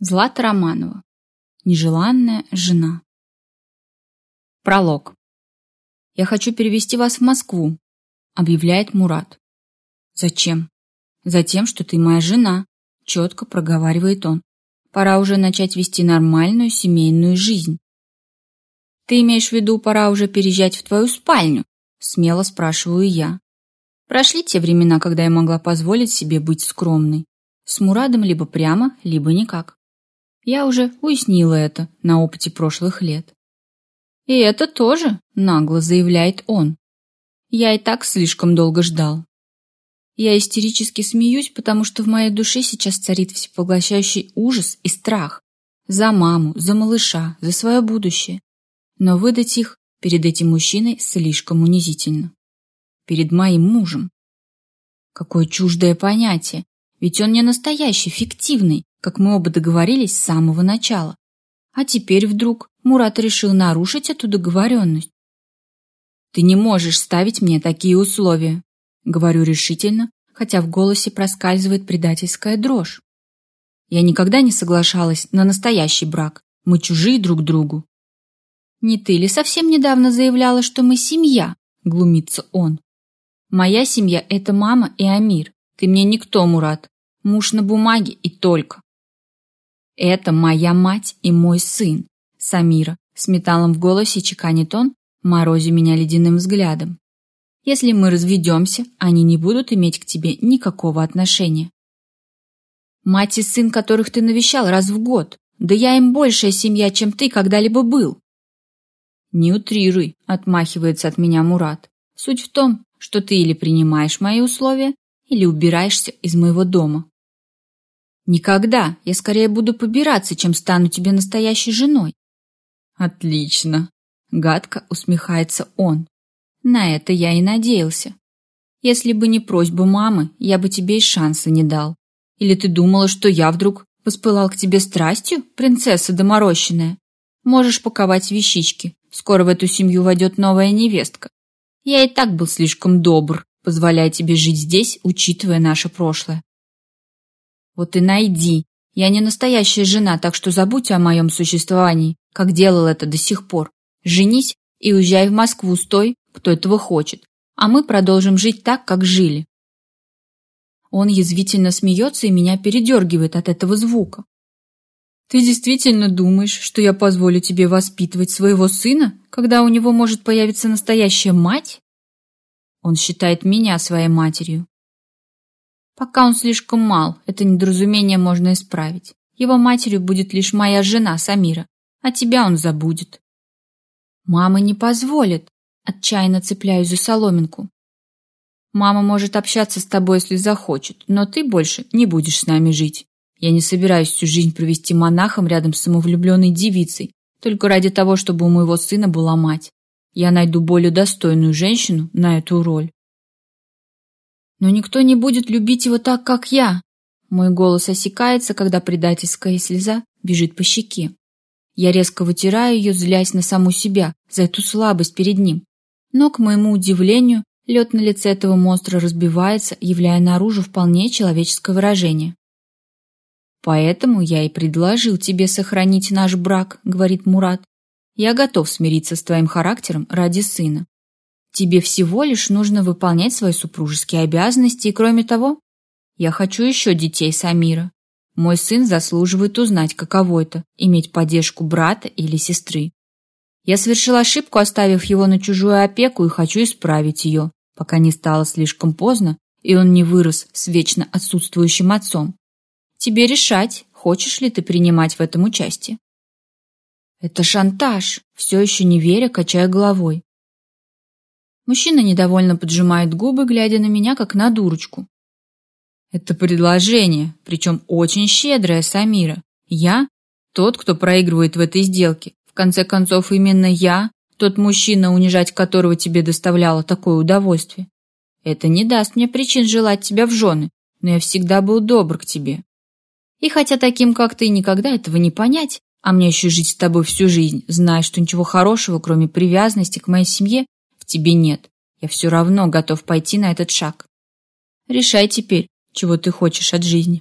Злата Романова. Нежеланная жена. Пролог. «Я хочу перевести вас в Москву», — объявляет Мурат. «Зачем?» «Затем, что ты моя жена», — четко проговаривает он. «Пора уже начать вести нормальную семейную жизнь». «Ты имеешь в виду, пора уже переезжать в твою спальню?» — смело спрашиваю я. Прошли те времена, когда я могла позволить себе быть скромной. С Мурадом либо прямо, либо никак. Я уже уяснила это на опыте прошлых лет. И это тоже, нагло заявляет он. Я и так слишком долго ждал. Я истерически смеюсь, потому что в моей душе сейчас царит всепоглощающий ужас и страх. За маму, за малыша, за свое будущее. Но выдать их перед этим мужчиной слишком унизительно. Перед моим мужем. Какое чуждое понятие, ведь он не настоящий, фиктивный, как мы оба договорились с самого начала. А теперь вдруг Мурат решил нарушить эту договоренность. «Ты не можешь ставить мне такие условия», — говорю решительно, хотя в голосе проскальзывает предательская дрожь. Я никогда не соглашалась на настоящий брак. Мы чужие друг другу. «Не ты ли совсем недавно заявляла, что мы семья?» — глумится он. «Моя семья — это мама и Амир. Ты мне никто, Мурат. Муж на бумаге и только». «Это моя мать и мой сын, Самира», с металлом в голосе чеканит он, морозя меня ледяным взглядом. «Если мы разведемся, они не будут иметь к тебе никакого отношения». «Мать и сын, которых ты навещал раз в год, да я им большая семья, чем ты когда-либо был». «Не утрируй», — отмахивается от меня Мурат. «Суть в том, что ты или принимаешь мои условия, или убираешься из моего дома». Никогда. Я скорее буду побираться, чем стану тебе настоящей женой. Отлично. Гадко усмехается он. На это я и надеялся. Если бы не просьба мамы, я бы тебе и шанса не дал. Или ты думала, что я вдруг воспылал к тебе страстью, принцесса доморощенная? Можешь паковать вещички. Скоро в эту семью войдет новая невестка. Я и так был слишком добр, позволяя тебе жить здесь, учитывая наше прошлое. Вот и найди. Я не настоящая жена, так что забудь о моем существовании, как делал это до сих пор. Женись и уезжай в Москву с той, кто этого хочет, а мы продолжим жить так, как жили. Он язвительно смеется и меня передергивает от этого звука. Ты действительно думаешь, что я позволю тебе воспитывать своего сына, когда у него может появиться настоящая мать? Он считает меня своей матерью, Пока он слишком мал, это недоразумение можно исправить. Его матерью будет лишь моя жена Самира, а тебя он забудет. Мама не позволит, отчаянно цепляюсь за соломинку. Мама может общаться с тобой, если захочет, но ты больше не будешь с нами жить. Я не собираюсь всю жизнь провести монахом рядом с самовлюбленной девицей, только ради того, чтобы у моего сына была мать. Я найду более достойную женщину на эту роль. Но никто не будет любить его так, как я. Мой голос осекается, когда предательская слеза бежит по щеке. Я резко вытираю ее, злясь на саму себя за эту слабость перед ним. Но, к моему удивлению, лед на лице этого монстра разбивается, являя наружу вполне человеческое выражение. «Поэтому я и предложил тебе сохранить наш брак», — говорит Мурат. «Я готов смириться с твоим характером ради сына. Тебе всего лишь нужно выполнять свои супружеские обязанности, и кроме того, я хочу еще детей Самира. Мой сын заслуживает узнать, каково это – иметь поддержку брата или сестры. Я совершил ошибку, оставив его на чужую опеку, и хочу исправить ее, пока не стало слишком поздно, и он не вырос с вечно отсутствующим отцом. Тебе решать, хочешь ли ты принимать в этом участие. Это шантаж, все еще не веря, качая головой. Мужчина недовольно поджимает губы, глядя на меня, как на дурочку. Это предложение, причем очень щедрое, Самира. Я тот, кто проигрывает в этой сделке. В конце концов, именно я тот мужчина, унижать которого тебе доставляло такое удовольствие. Это не даст мне причин желать тебя в жены, но я всегда был добр к тебе. И хотя таким, как ты, никогда этого не понять, а мне еще жить с тобой всю жизнь, зная, что ничего хорошего, кроме привязанности к моей семье, тебе нет. Я все равно готов пойти на этот шаг. Решай теперь, чего ты хочешь от жизни.